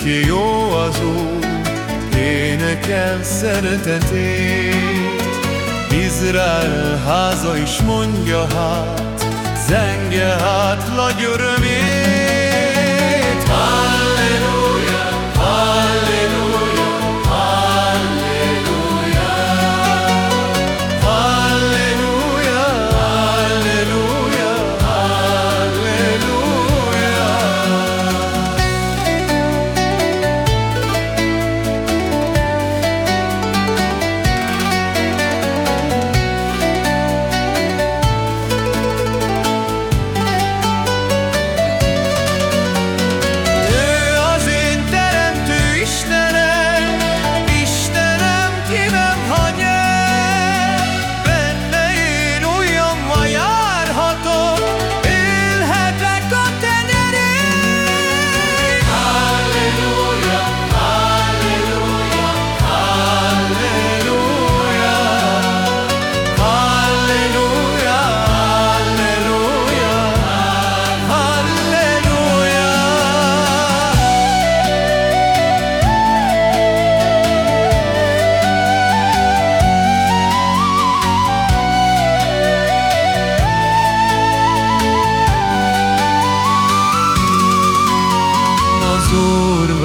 Örökké jó az Úr, Énekel szeretetét. Izrael háza is mondja hát, Zengje hát nagy örömét.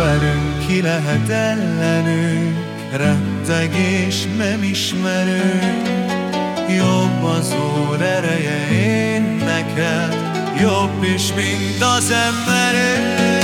Velünk, ki lehet ellenünk, rettegés nem ismerünk. Jobb az Úr ereje én neked, jobb is, mint az emberek.